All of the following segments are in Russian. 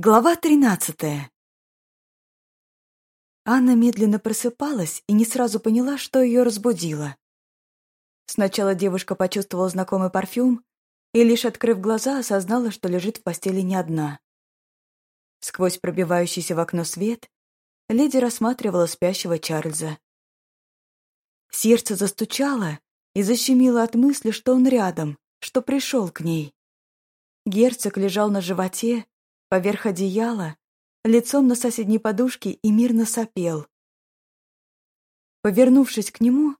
Глава тринадцатая. Анна медленно просыпалась и не сразу поняла, что ее разбудило. Сначала девушка почувствовала знакомый парфюм и, лишь открыв глаза, осознала, что лежит в постели не одна. Сквозь пробивающийся в окно свет леди рассматривала спящего Чарльза. Сердце застучало и защемило от мысли, что он рядом, что пришел к ней. Герцог лежал на животе, поверх одеяла, лицом на соседней подушке и мирно сопел. Повернувшись к нему,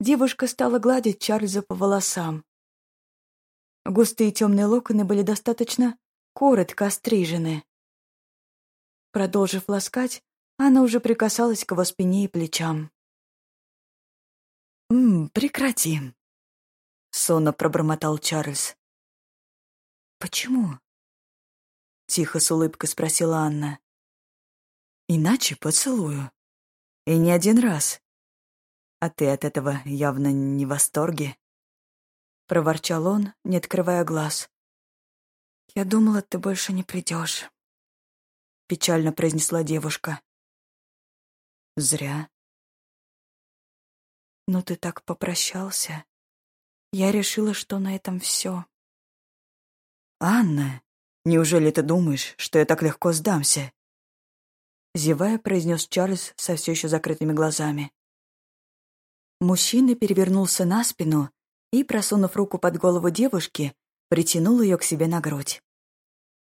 девушка стала гладить Чарльза по волосам. Густые темные локоны были достаточно коротко острижены. Продолжив ласкать, она уже прикасалась к его спине и плечам. «М -м, прекрати», — сонно пробормотал Чарльз. «Почему?» Тихо с улыбкой спросила Анна. Иначе поцелую. И не один раз. А ты от этого явно не в восторге. Проворчал он, не открывая глаз. «Я думала, ты больше не придешь», — печально произнесла девушка. «Зря». «Но ты так попрощался. Я решила, что на этом все. «Анна, Неужели ты думаешь, что я так легко сдамся?» Зевая, произнес Чарльз со все еще закрытыми глазами. Мужчина перевернулся на спину и, просунув руку под голову девушки, притянул ее к себе на грудь.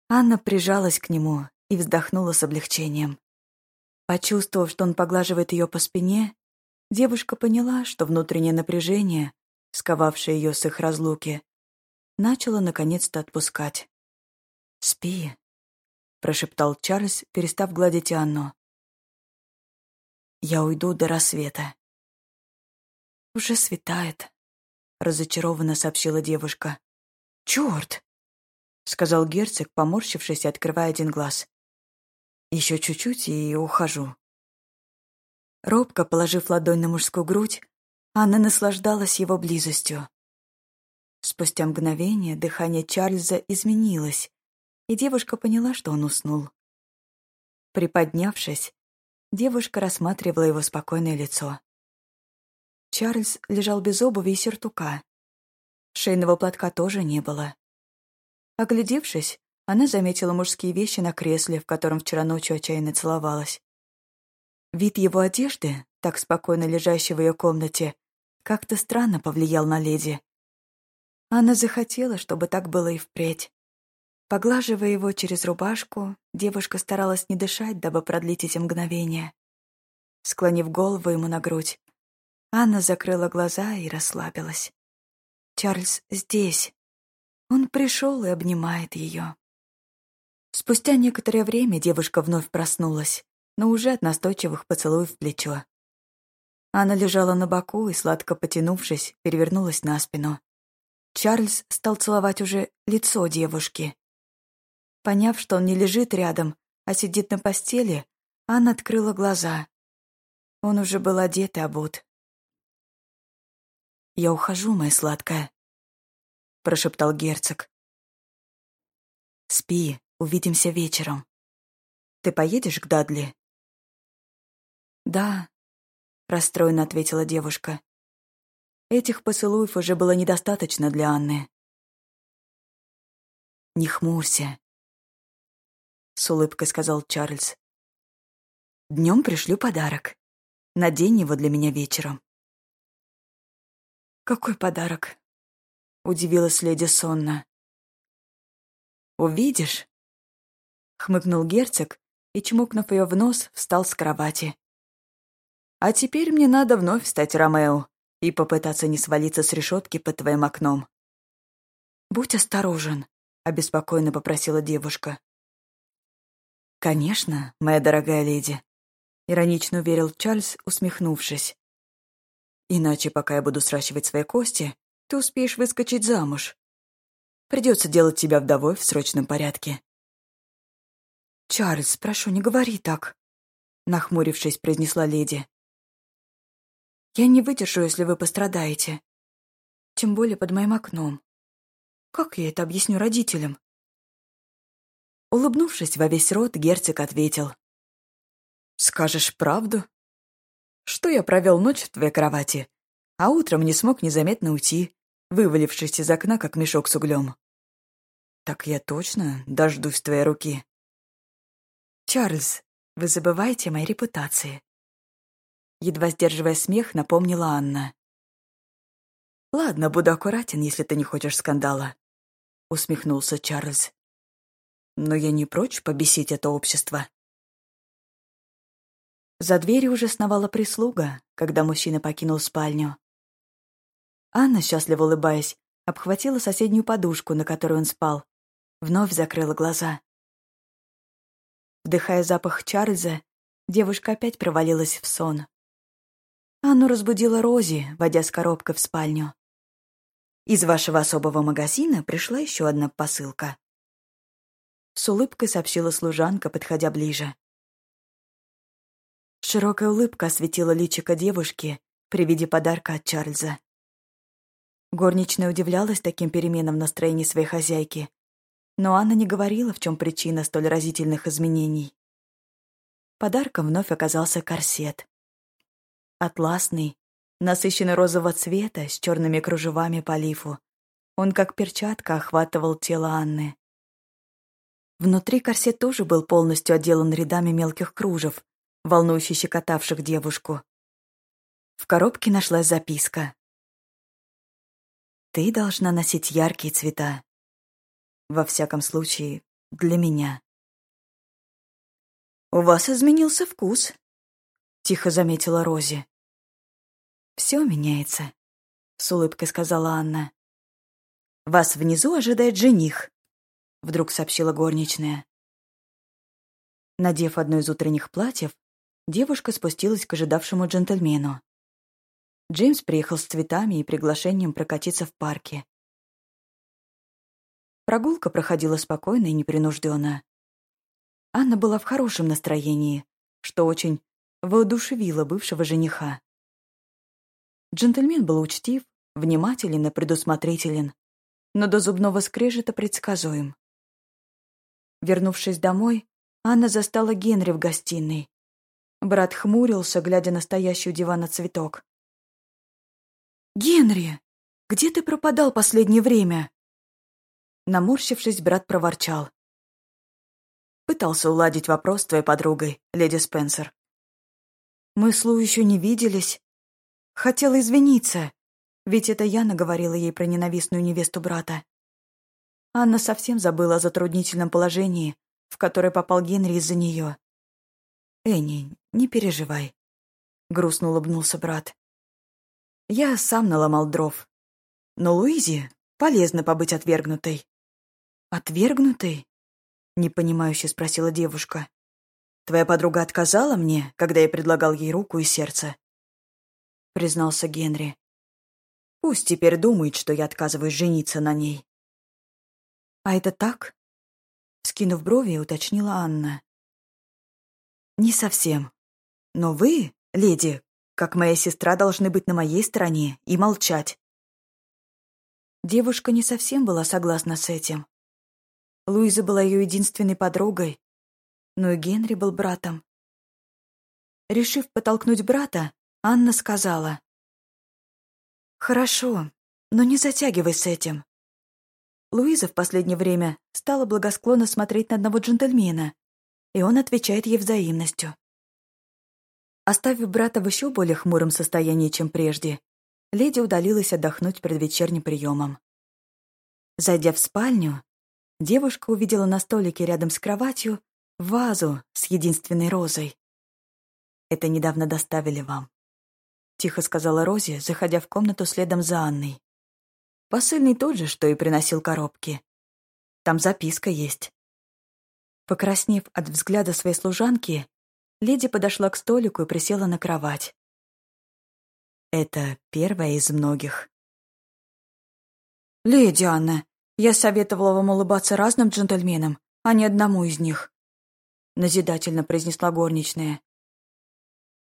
Анна прижалась к нему и вздохнула с облегчением. Почувствовав, что он поглаживает ее по спине, девушка поняла, что внутреннее напряжение, сковавшее ее с их разлуки, начало наконец-то отпускать. «Спи», — прошептал Чарльз, перестав гладить Анну. «Я уйду до рассвета». «Уже светает», — разочарованно сообщила девушка. «Чёрт!» — сказал герцог, поморщившись и открывая один глаз. «Еще чуть-чуть и ухожу». Робко положив ладонь на мужскую грудь, Анна наслаждалась его близостью. Спустя мгновение дыхание Чарльза изменилось, и девушка поняла, что он уснул. Приподнявшись, девушка рассматривала его спокойное лицо. Чарльз лежал без обуви и сюртука. Шейного платка тоже не было. Оглядевшись, она заметила мужские вещи на кресле, в котором вчера ночью отчаянно целовалась. Вид его одежды, так спокойно лежащей в ее комнате, как-то странно повлиял на леди. Она захотела, чтобы так было и впредь. Поглаживая его через рубашку, девушка старалась не дышать, дабы продлить эти мгновения. Склонив голову ему на грудь, Анна закрыла глаза и расслабилась. Чарльз здесь. Он пришел и обнимает ее. Спустя некоторое время девушка вновь проснулась, но уже от настойчивых поцелуев в плечо. Анна лежала на боку и, сладко потянувшись, перевернулась на спину. Чарльз стал целовать уже лицо девушки. Поняв, что он не лежит рядом, а сидит на постели, Анна открыла глаза. Он уже был одет и обут. «Я ухожу, моя сладкая», — прошептал герцог. «Спи, увидимся вечером. Ты поедешь к Дадли?» «Да», — расстроенно ответила девушка. Этих поцелуев уже было недостаточно для Анны. «Не хмурься», с улыбкой сказал Чарльз. Днем пришлю подарок. Надень его для меня вечером. Какой подарок? Удивилась леди сонно. Увидишь? Хмыкнул герцог и, чмокнув ее в нос, встал с кровати. А теперь мне надо вновь стать Ромео и попытаться не свалиться с решетки под твоим окном. «Будь осторожен», — обеспокоенно попросила девушка. «Конечно, моя дорогая леди», — иронично уверил Чарльз, усмехнувшись. «Иначе, пока я буду сращивать свои кости, ты успеешь выскочить замуж. Придется делать тебя вдовой в срочном порядке». «Чарльз, прошу, не говори так», — нахмурившись, произнесла леди. «Я не выдержу, если вы пострадаете. Тем более под моим окном. Как я это объясню родителям?» Улыбнувшись во весь рот, герцог ответил. «Скажешь правду? Что я провел ночь в твоей кровати, а утром не смог незаметно уйти, вывалившись из окна, как мешок с углем. Так я точно дождусь твоей руки». «Чарльз, вы забываете о моей репутации», едва сдерживая смех, напомнила Анна. «Ладно, буду аккуратен, если ты не хочешь скандала», — усмехнулся Чарльз. «Но я не прочь побесить это общество». За дверью уже сновала прислуга, когда мужчина покинул спальню. Анна, счастливо улыбаясь, обхватила соседнюю подушку, на которой он спал, вновь закрыла глаза. Вдыхая запах Чарльза, девушка опять провалилась в сон. Анну разбудила Рози, водя с коробкой в спальню. Из вашего особого магазина пришла еще одна посылка. С улыбкой сообщила служанка, подходя ближе. Широкая улыбка осветила личико девушки при виде подарка от Чарльза. Горничная удивлялась таким переменам в настроении своей хозяйки, но Анна не говорила, в чем причина столь разительных изменений. Подарком вновь оказался корсет. Атласный, насыщенно розового цвета, с черными кружевами по лифу. Он как перчатка охватывал тело Анны. Внутри корсет тоже был полностью отделан рядами мелких кружев, волнующе щекотавших девушку. В коробке нашлась записка. «Ты должна носить яркие цвета. Во всяком случае, для меня». «У вас изменился вкус», тихо заметила Рози. Все меняется, с улыбкой сказала Анна. Вас внизу ожидает жених, вдруг сообщила горничная. Надев одно из утренних платьев, девушка спустилась к ожидавшему джентльмену. Джеймс приехал с цветами и приглашением прокатиться в парке. Прогулка проходила спокойно и непринужденно. Анна была в хорошем настроении, что очень воодушевила бывшего жениха. Джентльмен был учтив, внимателен и предусмотрителен, но до зубного скрежета предсказуем. Вернувшись домой, Анна застала Генри в гостиной. Брат хмурился, глядя на стоящий у дивана цветок. «Генри, где ты пропадал последнее время?» Наморщившись, брат проворчал. Пытался уладить вопрос с твоей подругой, леди Спенсер. Мы с Лу еще не виделись. Хотела извиниться, ведь это я наговорила ей про ненавистную невесту брата. Анна совсем забыла о затруднительном положении, в которое попал Генри из-за нее. «Энни, не переживай», — грустно улыбнулся брат. «Я сам наломал дров. Но Луизе полезно побыть отвергнутой». «Отвергнутой?» — непонимающе спросила девушка. Твоя подруга отказала мне, когда я предлагал ей руку и сердце?» Признался Генри. «Пусть теперь думает, что я отказываюсь жениться на ней». «А это так?» Скинув брови, уточнила Анна. «Не совсем. Но вы, леди, как моя сестра, должны быть на моей стороне и молчать». Девушка не совсем была согласна с этим. Луиза была ее единственной подругой, но и Генри был братом. Решив потолкнуть брата, Анна сказала. «Хорошо, но не затягивай с этим». Луиза в последнее время стала благосклонно смотреть на одного джентльмена, и он отвечает ей взаимностью. Оставив брата в еще более хмуром состоянии, чем прежде, леди удалилась отдохнуть перед вечерним приемом. Зайдя в спальню, девушка увидела на столике рядом с кроватью вазу с единственной розой. Это недавно доставили вам. Тихо сказала Рози, заходя в комнату следом за Анной. Посыльный тот же, что и приносил коробки. Там записка есть. Покраснев от взгляда своей служанки, леди подошла к столику и присела на кровать. Это первая из многих. «Леди Анна, я советовала вам улыбаться разным джентльменам, а не одному из них назидательно произнесла горничная.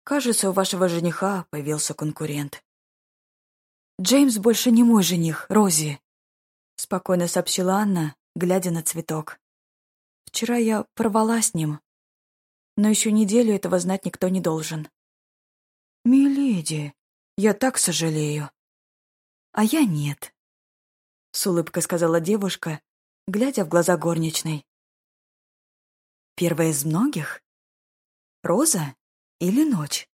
Кажется, у вашего жениха появился конкурент. Джеймс больше не мой жених, Рози, спокойно сообщила Анна, глядя на цветок. Вчера я порвала с ним, но еще неделю этого знать никто не должен. «Миледи, я так сожалею». «А я нет», — с улыбкой сказала девушка, глядя в глаза горничной. «Первая из многих? Роза или ночь?»